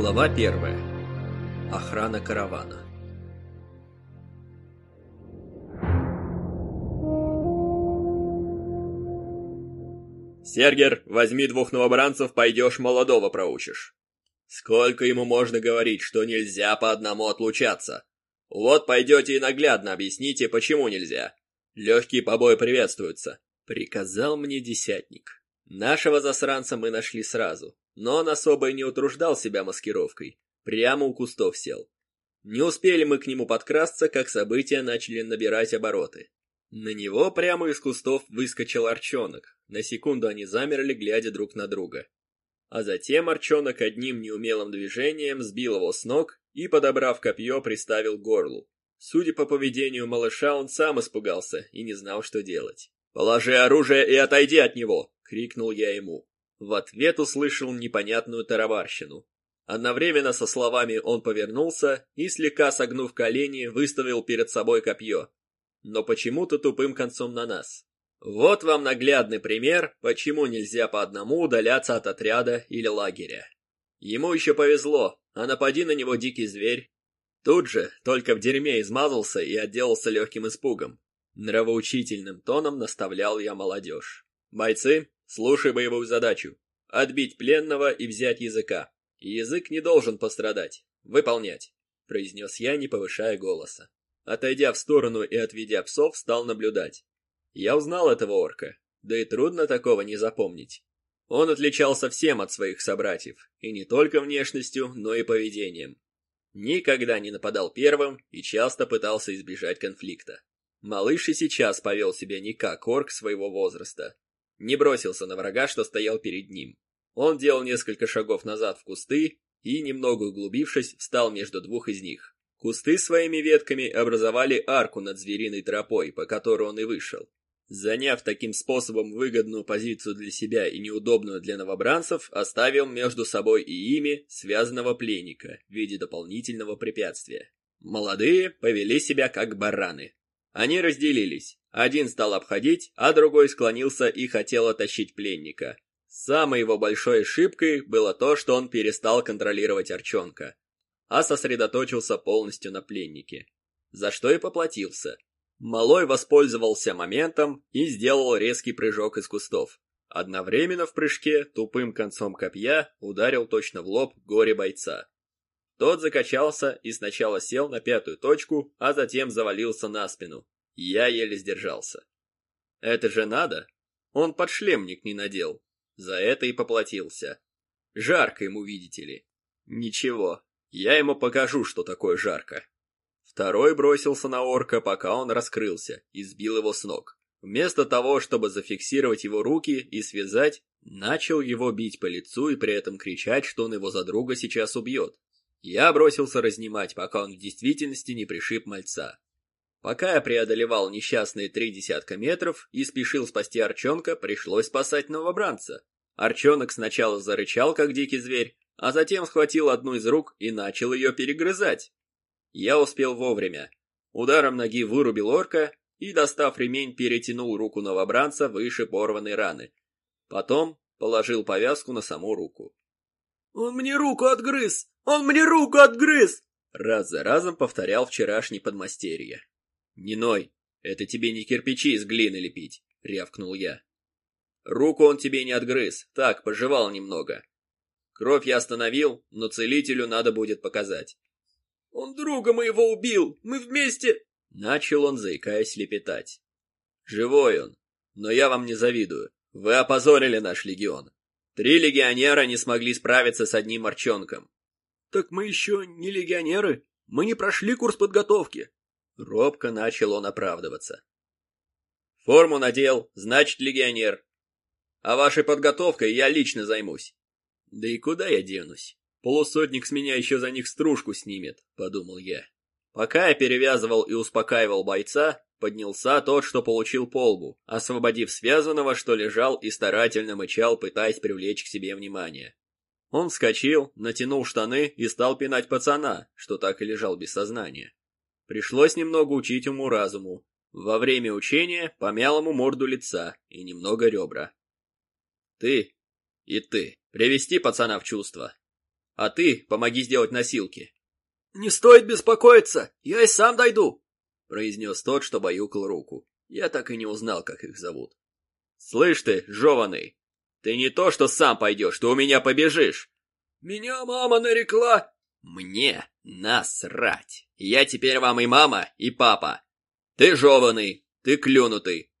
Глава первая. Охрана каравана. «Сергер, возьми двух новобранцев, пойдешь молодого проучишь. Сколько ему можно говорить, что нельзя по одному отлучаться? Вот пойдете и наглядно объясните, почему нельзя. Легкие побои приветствуются», — приказал мне десятник. Нашего засранца мы нашли сразу, но он особо и не утруждал себя маскировкой. Прямо у кустов сел. Не успели мы к нему подкрасться, как события начали набирать обороты. На него прямо из кустов выскочил Арчонок. На секунду они замерли, глядя друг на друга. А затем Арчонок одним неумелым движением сбил его с ног и, подобрав копье, приставил к горлу. Судя по поведению малыша, он сам испугался и не знал, что делать. «Положи оружие и отойди от него!» — крикнул я ему. В ответ услышал непонятную тарабарщину. Одновременно со словами он повернулся и, слегка согнув колени, выставил перед собой копье но почему-то тупым концом на нас. Вот вам наглядный пример, почему нельзя по одному удаляться от отряда или лагеря. Ему еще повезло, а напади на него дикий зверь. Тут же, только в дерьме измазался и отделался легким испугом. Нравоучительным тоном наставлял я молодежь. Бойцы, слушай боевую задачу. Отбить пленного и взять языка. Язык не должен пострадать. Выполнять, произнес я, не повышая голоса. Отойдя в сторону и отведя псов, стал наблюдать. Я узнал этого орка, да и трудно такого не запомнить. Он отличался всем от своих собратьев, и не только внешностью, но и поведением. Никогда не нападал первым и часто пытался избежать конфликта. Малыш и сейчас повел себя не как орк своего возраста. Не бросился на врага, что стоял перед ним. Он делал несколько шагов назад в кусты и, немного углубившись, встал между двух из них. Кусты своими ветками образовали арку над звериной тропой, по которой он и вышел. Заняв таким способом выгодную позицию для себя и неудобную для новобранцев, оставил между собой и ими связанного пленника в виде дополнительного препятствия. Молодые повели себя как бараны. Они разделились. Один стал обходить, а другой склонился и хотел оттащить пленника. Самой его большой ошибкой было то, что он перестал контролировать Арчонка а сосредоточился полностью на пленнике. За что и поплатился. Малой воспользовался моментом и сделал резкий прыжок из кустов. Одновременно в прыжке тупым концом копья ударил точно в лоб горе бойца. Тот закачался и сначала сел на пятую точку, а затем завалился на спину. Я еле сдержался. Это же надо? Он подшлемник не надел. За это и поплатился. Жарко ему, видите ли. Ничего, я ему покажу, что такое жарко. Второй бросился на орка, пока он раскрылся, и сбил его с ног. Вместо того, чтобы зафиксировать его руки и связать, начал его бить по лицу и при этом кричать, что он его за друга сейчас убьет. Я бросился разнимать, пока он в действительности не пришиб мальца. Пока я преодолевал несчастные три десятка метров и спешил спасти Арчонка, пришлось спасать новобранца. Арчонок сначала зарычал, как дикий зверь, а затем схватил одну из рук и начал ее перегрызать. Я успел вовремя. Ударом ноги вырубил орка и, достав ремень, перетянул руку новобранца выше порванной раны. Потом положил повязку на саму руку. «Он мне руку отгрыз! Он мне руку отгрыз!» Раз за разом повторял вчерашний подмастерье. «Не ной, это тебе не кирпичи из глины лепить», — рявкнул я. «Руку он тебе не отгрыз, так, пожевал немного. Кровь я остановил, но целителю надо будет показать. «Он друга моего убил! Мы вместе...» Начал он, заикаясь, лепетать. «Живой он, но я вам не завидую. Вы опозорили наш легион. Три легионера не смогли справиться с одним морчонком». «Так мы еще не легионеры. Мы не прошли курс подготовки». Робко начал он оправдываться. «Форму надел, значит, легионер. А вашей подготовкой я лично займусь. Да и куда я денусь? Полусотник с меня еще за них стружку снимет, подумал я. Пока я перевязывал и успокаивал бойца, поднялся тот, что получил полбу, освободив связанного, что лежал и старательно мычал, пытаясь привлечь к себе внимание. Он вскочил, натянул штаны и стал пинать пацана, что так и лежал без сознания. Пришлось немного учить уму-разуму. Во время учения помял ему морду лица и немного ребра. «Ты и ты, привести пацана в чувство. А ты помоги сделать носилки. «Не стоит беспокоиться, я и сам дойду», — произнес тот, что баюкал руку. Я так и не узнал, как их зовут. «Слышь ты, жеваный, ты не то, что сам пойдешь, ты у меня побежишь!» «Меня мама нарекла!» «Мне насрать! Я теперь вам и мама, и папа! Ты жеваный, ты клюнутый,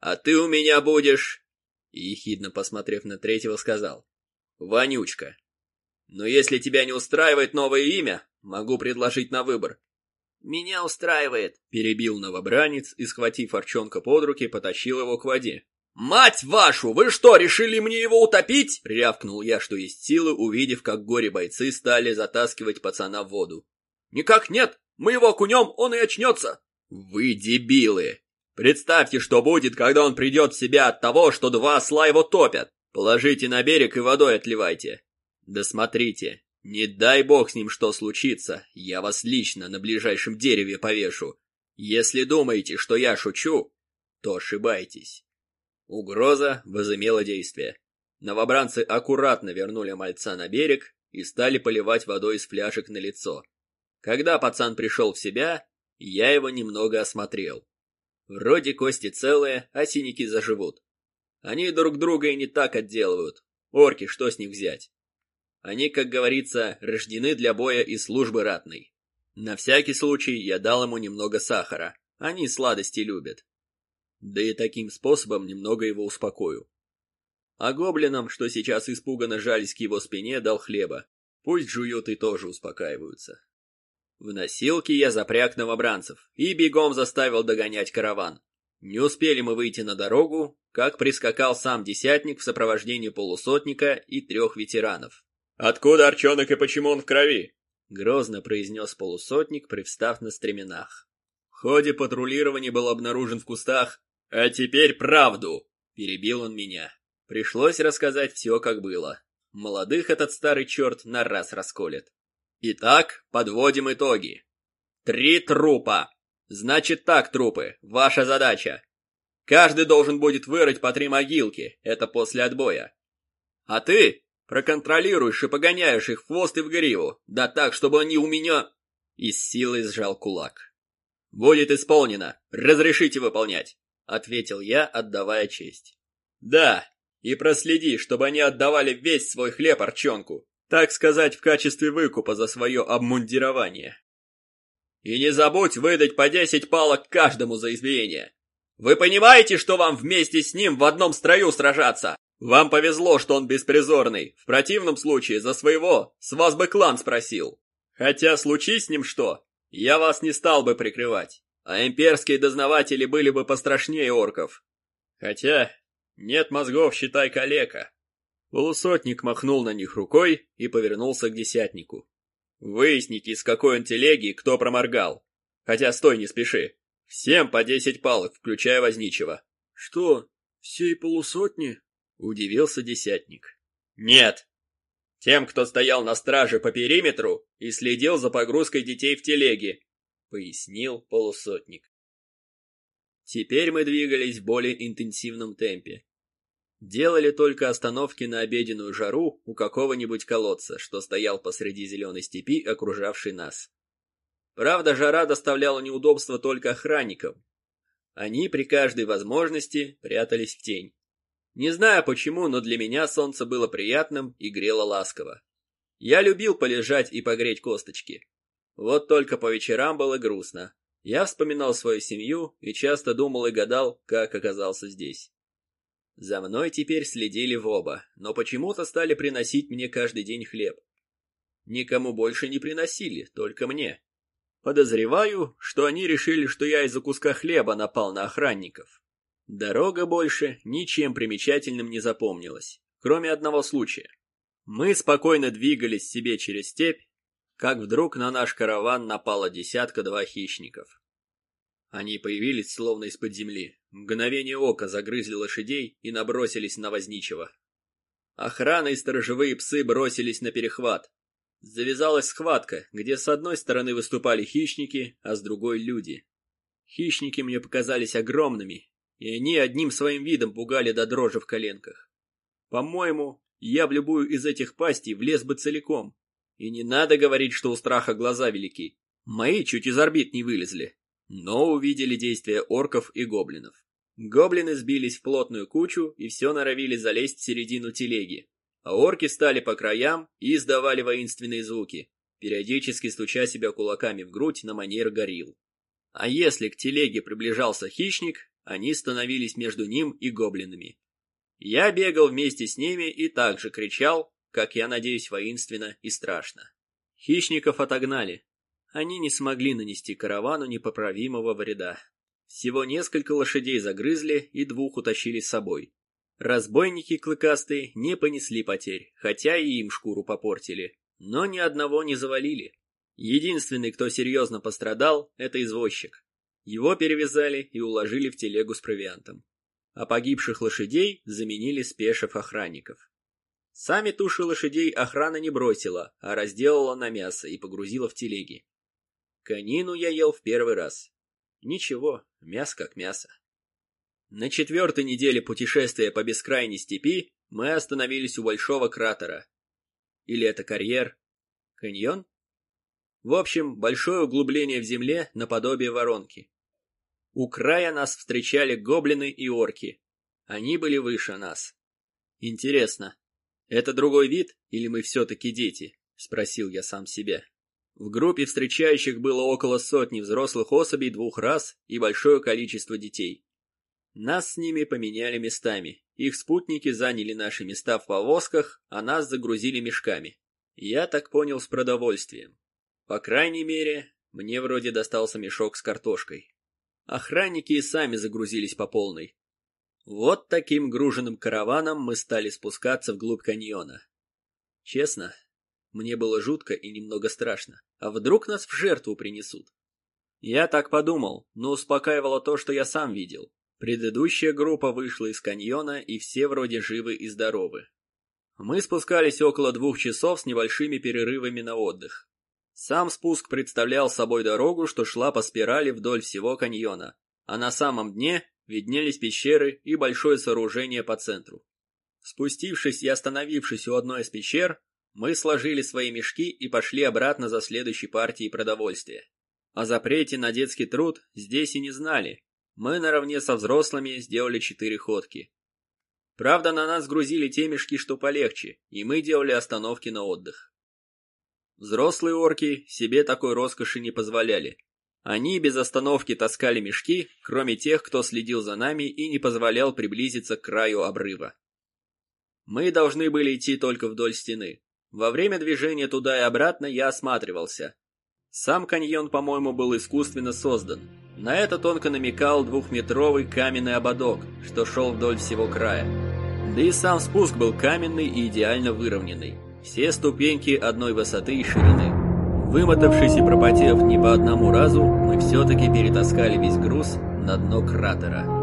а ты у меня будешь...» И, ехидно посмотрев на третьего, сказал. «Вонючка. Но если тебя не устраивает новое имя, могу предложить на выбор. «Меня устраивает», — перебил новобранец и, схватив Арчонка под руки, потащил его к воде. «Мать вашу! Вы что, решили мне его утопить?» — рявкнул я, что есть силы, увидев, как горе-бойцы стали затаскивать пацана в воду. «Никак нет! Мы его окунем, он и очнется!» «Вы дебилы! Представьте, что будет, когда он придет в себя от того, что два осла его топят! Положите на берег и водой отливайте! Да смотрите, не дай бог с ним что случится, я вас лично на ближайшем дереве повешу. Если думаете, что я шучу, то ошибаетесь. Угроза возымела действие. Новобранцы аккуратно вернули мальца на берег и стали поливать водой из фляжек на лицо. Когда пацан пришел в себя, я его немного осмотрел. Вроде кости целые, а синяки заживут. Они друг друга и не так отделывают. Орки, что с них взять? Они, как говорится, рождены для боя и службы ратной. На всякий случай я дал ему немного сахара. Они сладости любят. Да и таким способом немного его успокою. А гоблинам, что сейчас испуганно жались к его спине, дал хлеба. Пусть жуют и тоже успокаиваются. В носилке я запряг новобранцев и бегом заставил догонять караван. Не успели мы выйти на дорогу, как прискакал сам десятник в сопровождении полусотника и трех ветеранов. «Откуда Арчонок и почему он в крови?» — грозно произнес полусотник, привстав на стременах. В ходе патрулирования был обнаружен в кустах. «А теперь правду!» — перебил он меня. Пришлось рассказать все, как было. Молодых этот старый черт на раз расколет. Итак, подводим итоги. Три трупа. Значит так, трупы, ваша задача. Каждый должен будет вырыть по три могилки, это после отбоя. А ты, Проконтролируешь и погоняешь их в хвост и в гриву, да так, чтобы они у меня...» И с силой сжал кулак. «Будет исполнено. Разрешите выполнять», — ответил я, отдавая честь. «Да, и проследи, чтобы они отдавали весь свой хлеб Арчонку, так сказать, в качестве выкупа за свое обмундирование. И не забудь выдать по десять палок каждому за избиение. Вы понимаете, что вам вместе с ним в одном строю сражаться?» Вам повезло, что он беспризорный. В противном случае за своего с вас бы клан спросил. Хотя случись с ним что, я вас не стал бы прикрывать. А имперские дознаватели были бы пострашнее орков. Хотя нет мозгов, считай калека. Полусотник махнул на них рукой и повернулся к десятнику. Выясните, из какой он телеги кто проморгал. Хотя стой, не спеши. Всем по десять палок, включая возничего. Что, всей полусотни? Удивился десятник. Нет. Тем, кто стоял на страже по периметру и следил за погрузкой детей в телеге, пояснил полусотник. Теперь мы двигались в более интенсивном темпе. Делали только остановки на обеденную жару у какого-нибудь колодца, что стоял посреди зеленой степи, окружавшей нас. Правда, жара доставляла неудобства только охранникам. Они при каждой возможности прятались в тень. Не знаю почему, но для меня солнце было приятным и грело ласково. Я любил полежать и погреть косточки. Вот только по вечерам было грустно. Я вспоминал свою семью и часто думал и гадал, как оказался здесь. За мной теперь следили в оба, но почему-то стали приносить мне каждый день хлеб. Никому больше не приносили, только мне. Подозреваю, что они решили, что я из-за куска хлеба напал на охранников. Дорога больше ничем примечательным не запомнилась, кроме одного случая. Мы спокойно двигались себе через степь, как вдруг на наш караван напало десятка-два хищников. Они появились словно из-под земли, мгновение ока загрызли лошадей и набросились на возничего. Охрана и сторожевые псы бросились на перехват. Завязалась схватка, где с одной стороны выступали хищники, а с другой — люди. Хищники мне показались огромными и они одним своим видом пугали до дрожи в коленках. По-моему, я в любую из этих пастей влез бы целиком, И не надо говорить, что у страха глаза велики. Мои чуть из орбит не вылезли. Но увидели действия орков и гоблинов. Гоблины сбились в плотную кучу и все норовили залезть в середину телеги. А орки стали по краям и издавали воинственные звуки, периодически стуча себя кулаками в грудь на манер горилл. А если к телеге приближался хищник, они становились между ним и гоблинами. Я бегал вместе с ними и также кричал, как я надеюсь, воинственно и страшно. Хищников отогнали. Они не смогли нанести каравану непоправимого вреда. Всего несколько лошадей загрызли и двух утащили с собой. Разбойники клыкастые не понесли потерь, хотя и им шкуру попортили, но ни одного не завалили. Единственный, кто серьезно пострадал, это извозчик. Его перевязали и уложили в телегу с провиантом. А погибших лошадей заменили спешив охранников. Сами туши лошадей охрана не бросила, а разделала на мясо и погрузила в телеги. Конину я ел в первый раз. Ничего, мясо как мясо. На четвертой неделе путешествия по бескрайней степи мы остановились у большого кратера. Или это карьер? Каньон? В общем, большое углубление в земле наподобие воронки. У края нас встречали гоблины и орки. Они были выше нас. Интересно, «Это другой вид, или мы все-таки дети?» – спросил я сам себя. В группе встречающих было около сотни взрослых особей двух рас и большое количество детей. Нас с ними поменяли местами. Их спутники заняли наши места в повозках, а нас загрузили мешками. Я так понял с продовольствием. По крайней мере, мне вроде достался мешок с картошкой. Охранники и сами загрузились по полной. Вот таким груженным караваном мы стали спускаться вглубь каньона. Честно, мне было жутко и немного страшно. А вдруг нас в жертву принесут? Я так подумал, но успокаивало то, что я сам видел. Предыдущая группа вышла из каньона, и все вроде живы и здоровы. Мы спускались около двух часов с небольшими перерывами на отдых. Сам спуск представлял собой дорогу, что шла по спирали вдоль всего каньона, а на самом дне виднелись пещеры и большое сооружение по центру. Спустившись и остановившись у одной из пещер, мы сложили свои мешки и пошли обратно за следующей партией продовольствия. О запрете на детский труд здесь и не знали. Мы наравне со взрослыми сделали четыре ходки. Правда, на нас грузили те мешки, что полегче, и мы делали остановки на отдых. Взрослые орки себе такой роскоши не позволяли, они без остановки таскали мешки, кроме тех, кто следил за нами и не позволял приблизиться к краю обрыва. Мы должны были идти только вдоль стены. Во время движения туда и обратно я осматривался. Сам каньон, по-моему, был искусственно создан. На это тонко намекал двухметровый каменный ободок, что шел вдоль всего края. Да и сам спуск был каменный и идеально выровненный. Все ступеньки одной высоты и ширины. Вымотавшись и пропотев не по одному разу, мы все-таки перетаскали весь груз на дно кратера.